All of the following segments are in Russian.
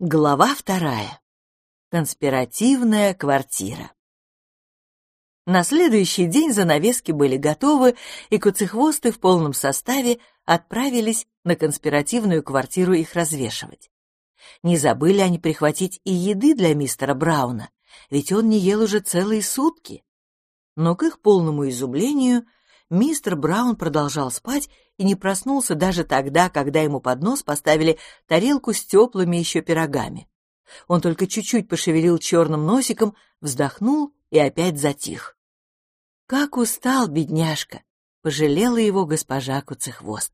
Глава вторая. Конспиративная квартира. На следующий день занавески были готовы, и куцехвосты в полном составе отправились на конспиративную квартиру их развешивать. Не забыли они прихватить и еды для мистера Брауна, ведь он не ел уже целые сутки. Но к их полному изумлению мистер Браун продолжал спать и не проснулся даже тогда, когда ему под нос поставили тарелку с теплыми еще пирогами. Он только чуть-чуть пошевелил черным носиком, вздохнул и опять затих. Как устал, бедняжка! Пожалела его госпожа Куцехвост.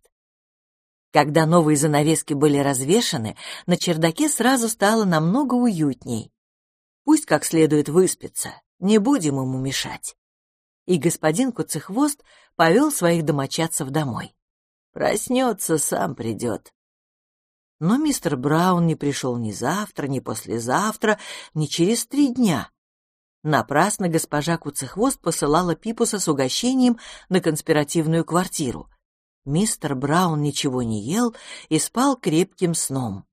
Когда новые занавески были развешаны, на чердаке сразу стало намного уютней. Пусть как следует выспится, не будем ему мешать. И господин Куцехвост повел своих домочадцев домой. Проснется, сам придет. Но мистер Браун не пришел ни завтра, ни послезавтра, ни через три дня. Напрасно госпожа Куцехвост посылала Пипуса с угощением на конспиративную квартиру. Мистер Браун ничего не ел и спал крепким сном.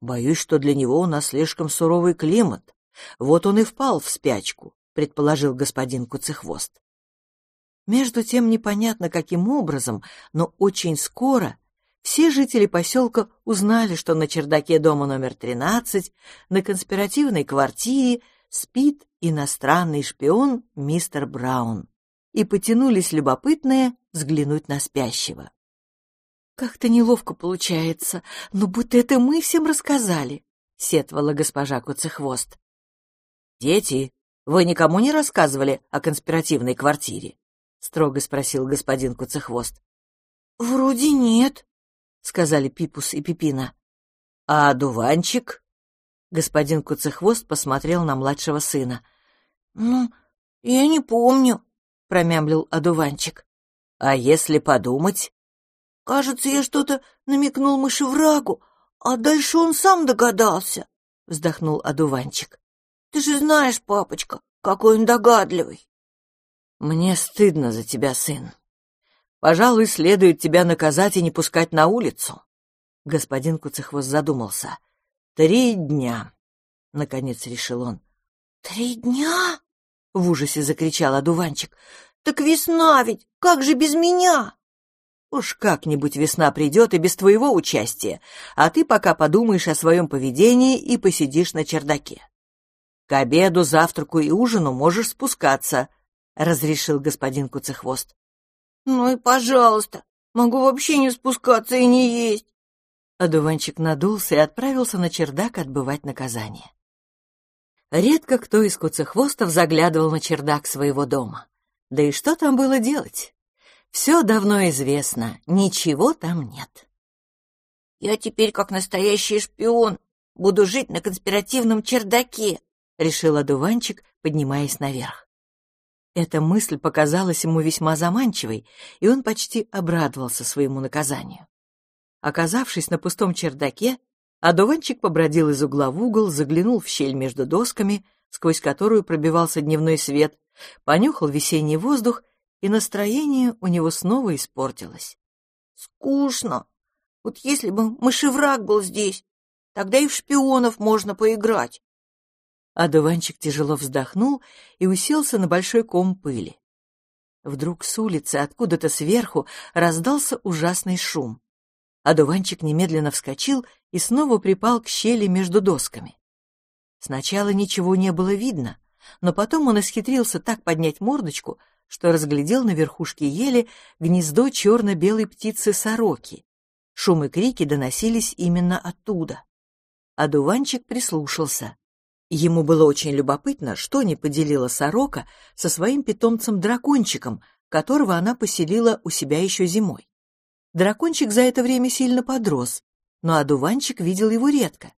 «Боюсь, что для него у нас слишком суровый климат. Вот он и впал в спячку», — предположил господин Куцехвост. Между тем непонятно каким образом, но очень скоро все жители поселка узнали, что на чердаке дома номер 13 на конспиративной квартире спит иностранный шпион мистер Браун, и потянулись любопытные взглянуть на спящего. «Как-то неловко получается, но будто это мы всем рассказали», — сетовала госпожа Куцехвост. «Дети, вы никому не рассказывали о конспиративной квартире?» строго спросил господин Куцехвост. Вроде нет, сказали Пипус и Пипина. А дуванчик? Господин Куцехвост посмотрел на младшего сына. Ну, я не помню, промямлил одуванчик. А если подумать? Кажется, я что-то намекнул мышеврагу, а дальше он сам догадался, вздохнул одуванчик. Ты же знаешь, папочка, какой он догадливый. Мне стыдно за тебя, сын. Пожалуй, следует тебя наказать и не пускать на улицу. Господин Куцехвост задумался. Три дня, — наконец решил он. Три дня? — в ужасе закричал одуванчик. Так весна ведь, как же без меня? Уж как-нибудь весна придет и без твоего участия, а ты пока подумаешь о своем поведении и посидишь на чердаке. К обеду, завтраку и ужину можешь спускаться, — разрешил господин Куцехвост. «Ну и пожалуйста, могу вообще не спускаться и не есть». Одуванчик надулся и отправился на чердак отбывать наказание. Редко кто из куцехвостов заглядывал на чердак своего дома. Да и что там было делать? Все давно известно, ничего там нет. «Я теперь, как настоящий шпион, буду жить на конспиративном чердаке», — решил одуванчик, поднимаясь наверх. Эта мысль показалась ему весьма заманчивой, и он почти обрадовался своему наказанию. Оказавшись на пустом чердаке, одуванчик побродил из угла в угол, заглянул в щель между досками, сквозь которую пробивался дневной свет, понюхал весенний воздух, и настроение у него снова испортилось. «Скучно. Вот если бы мышевраг был здесь, тогда и в шпионов можно поиграть», Одуванчик тяжело вздохнул и уселся на большой ком пыли. Вдруг с улицы, откуда-то сверху, раздался ужасный шум. Одуванчик немедленно вскочил и снова припал к щели между досками. Сначала ничего не было видно, но потом он исхитрился так поднять мордочку, что разглядел на верхушке ели гнездо черно-белой птицы-сороки. Шум и крики доносились именно оттуда. Одуванчик прислушался. Ему было очень любопытно, что не поделила сорока со своим питомцем-дракончиком, которого она поселила у себя еще зимой. Дракончик за это время сильно подрос, но одуванчик видел его редко.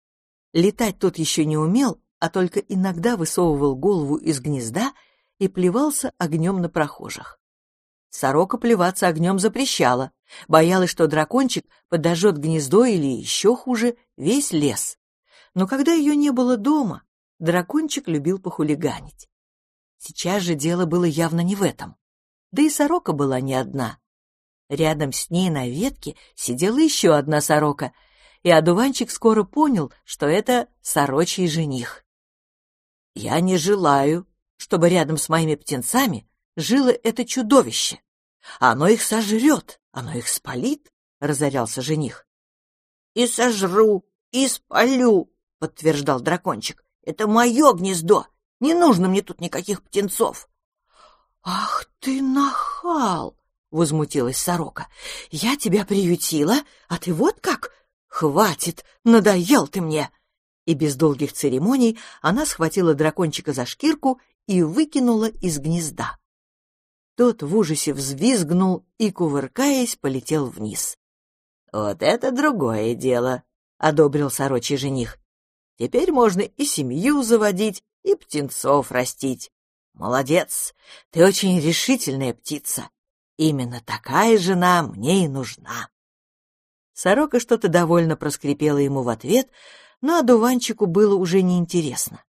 Летать тот еще не умел, а только иногда высовывал голову из гнезда и плевался огнем на прохожих. Сорока плеваться огнем запрещала, боялась, что дракончик подожжет гнездо или, еще хуже, весь лес. Но когда ее не было дома, дракончик любил похулиганить. Сейчас же дело было явно не в этом. Да и сорока была не одна. Рядом с ней на ветке сидела еще одна сорока, и одуванчик скоро понял, что это сорочий жених. «Я не желаю, чтобы рядом с моими птенцами жило это чудовище. Оно их сожрет, оно их спалит», — разорялся жених. «И сожру, и спалю», — подтверждал дракончик. «Это мое гнездо, не нужно мне тут никаких птенцов». «Ах ты нахал!» — возмутилась сорока. «Я тебя приютила, а ты вот как? Хватит, надоел ты мне!» И без долгих церемоний она схватила дракончика за шкирку и выкинула из гнезда. Тот в ужасе взвизгнул и, кувыркаясь, полетел вниз. «Вот это другое дело», — одобрил сорочий жених. «Теперь можно и семью заводить, и птенцов растить. Молодец, ты очень решительная птица. Именно такая жена мне и нужна. Сорока что-то довольно проскрипела ему в ответ, но одуванчику было уже неинтересно.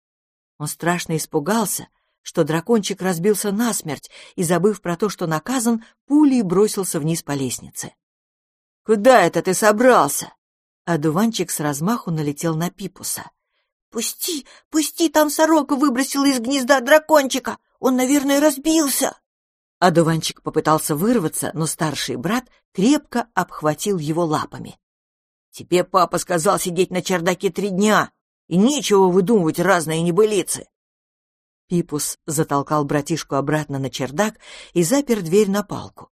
Он страшно испугался, что дракончик разбился насмерть и, забыв про то, что наказан, пулей бросился вниз по лестнице. «Куда это ты собрался?» Одуванчик с размаху налетел на Пипуса. «Пусти, пусти, там сорока выбросила из гнезда дракончика! Он, наверное, разбился!» Одуванчик попытался вырваться, но старший брат крепко обхватил его лапами. «Тебе папа сказал сидеть на чердаке три дня, и нечего выдумывать разные небылицы!» Пипус затолкал братишку обратно на чердак и запер дверь на палку.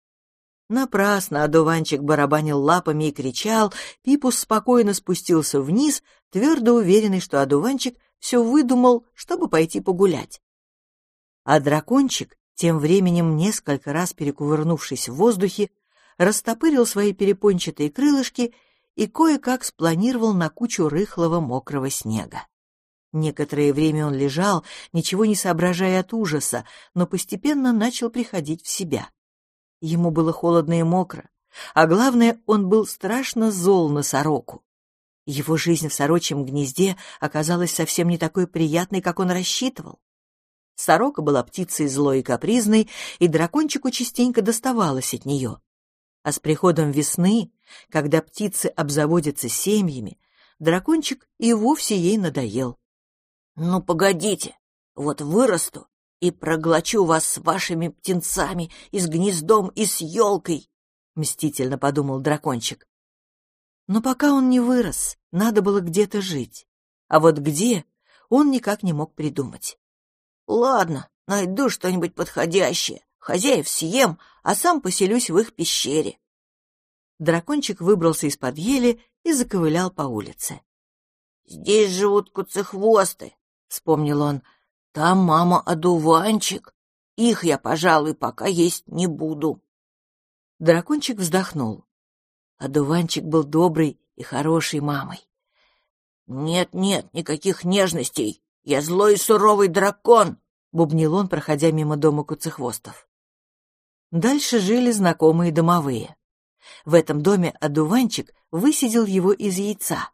Напрасно одуванчик барабанил лапами и кричал, Пипус спокойно спустился вниз, твердо уверенный, что одуванчик все выдумал, чтобы пойти погулять. А дракончик, тем временем несколько раз перекувырнувшись в воздухе, растопырил свои перепончатые крылышки и кое-как спланировал на кучу рыхлого мокрого снега. Некоторое время он лежал, ничего не соображая от ужаса, но постепенно начал приходить в себя. Ему было холодно и мокро, а главное, он был страшно зол на сороку. Его жизнь в сорочьем гнезде оказалась совсем не такой приятной, как он рассчитывал. Сорока была птицей злой и капризной, и дракончику частенько доставалось от нее. А с приходом весны, когда птицы обзаводятся семьями, дракончик и вовсе ей надоел. «Ну, погодите, вот вырасту и проглочу вас с вашими птенцами и с гнездом, и с елкой, — мстительно подумал дракончик. Но пока он не вырос, надо было где-то жить. А вот где, он никак не мог придумать. Ладно, найду что-нибудь подходящее, хозяев съем, а сам поселюсь в их пещере. Дракончик выбрался из-под ели и заковылял по улице. «Здесь живут куцехвосты», — вспомнил он, — там мама одуванчик. Их я, пожалуй, пока есть не буду. Дракончик вздохнул. Одуванчик был добрый и хорошей мамой. «Нет-нет, никаких нежностей. Я злой и суровый дракон», — бубнил он, проходя мимо дома куцехвостов. Дальше жили знакомые домовые. В этом доме одуванчик высидел его из яйца.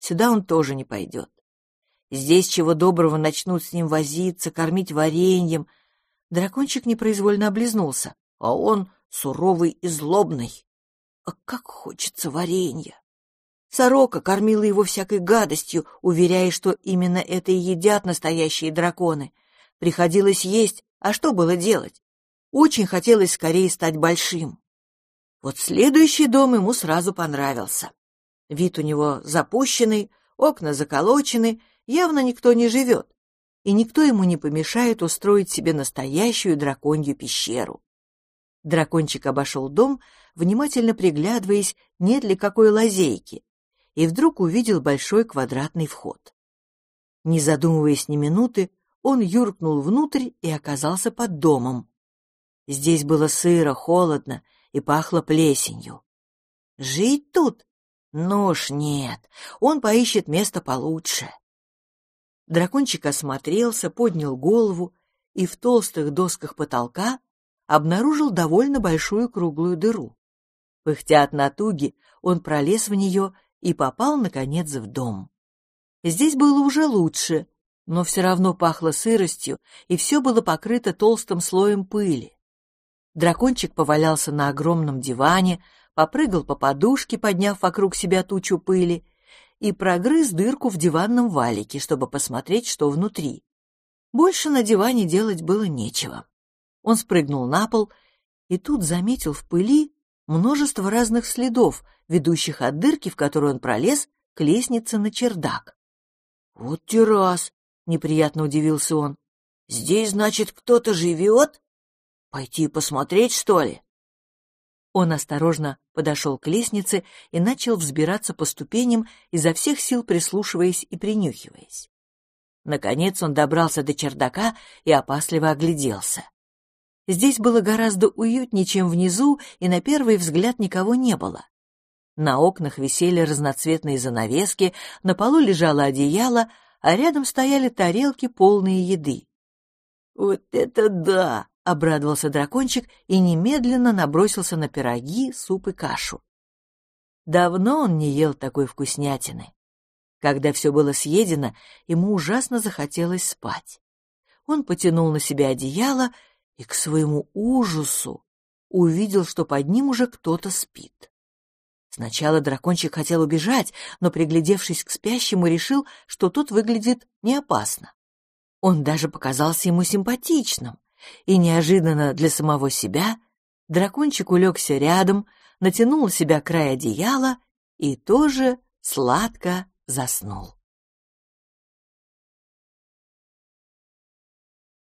Сюда он тоже не пойдет. Здесь чего доброго начнут с ним возиться, кормить вареньем. Дракончик непроизвольно облизнулся, а он суровый и злобный. А как хочется варенья! Сорока кормила его всякой гадостью, уверяя, что именно это и едят настоящие драконы. Приходилось есть, а что было делать? Очень хотелось скорее стать большим. Вот следующий дом ему сразу понравился. Вид у него запущенный, окна заколочены, явно никто не живет, и никто ему не помешает устроить себе настоящую драконью пещеру. Дракончик обошел дом, внимательно приглядываясь, нет ли какой лазейки, и вдруг увидел большой квадратный вход. Не задумываясь ни минуты, он юркнул внутрь и оказался под домом. Здесь было сыро, холодно и пахло плесенью. Жить тут? Ну уж нет, он поищет место получше. Дракончик осмотрелся, поднял голову и в толстых досках потолка обнаружил довольно большую круглую дыру. Пыхтя от натуги, он пролез в нее и попал, наконец, в дом. Здесь было уже лучше, но все равно пахло сыростью, и все было покрыто толстым слоем пыли. Дракончик повалялся на огромном диване, попрыгал по подушке, подняв вокруг себя тучу пыли, и прогрыз дырку в диванном валике, чтобы посмотреть, что внутри. Больше на диване делать было нечего. Он спрыгнул на пол и тут заметил в пыли множество разных следов, ведущих от дырки, в которую он пролез, к лестнице на чердак. «Вот террас!» — неприятно удивился он. «Здесь, значит, кто-то живет? Пойти посмотреть, что ли?» Он осторожно подошел к лестнице и начал взбираться по ступеням, изо всех сил прислушиваясь и принюхиваясь. Наконец он добрался до чердака и опасливо огляделся. Здесь было гораздо уютнее, чем внизу, и на первый взгляд никого не было. На окнах висели разноцветные занавески, на полу лежало одеяло, а рядом стояли тарелки, полные еды. «Вот это да!» Обрадовался дракончик и немедленно набросился на пироги, суп и кашу. Давно он не ел такой вкуснятины. Когда все было съедено, ему ужасно захотелось спать. Он потянул на себя одеяло и, к своему ужасу, увидел, что под ним уже кто-то спит. Сначала дракончик хотел убежать, но, приглядевшись к спящему, решил, что тот выглядит не опасно. Он даже показался ему симпатичным, и неожиданно для самого себя дракончик улегся рядом, натянул на себя край одеяла и тоже сладко заснул.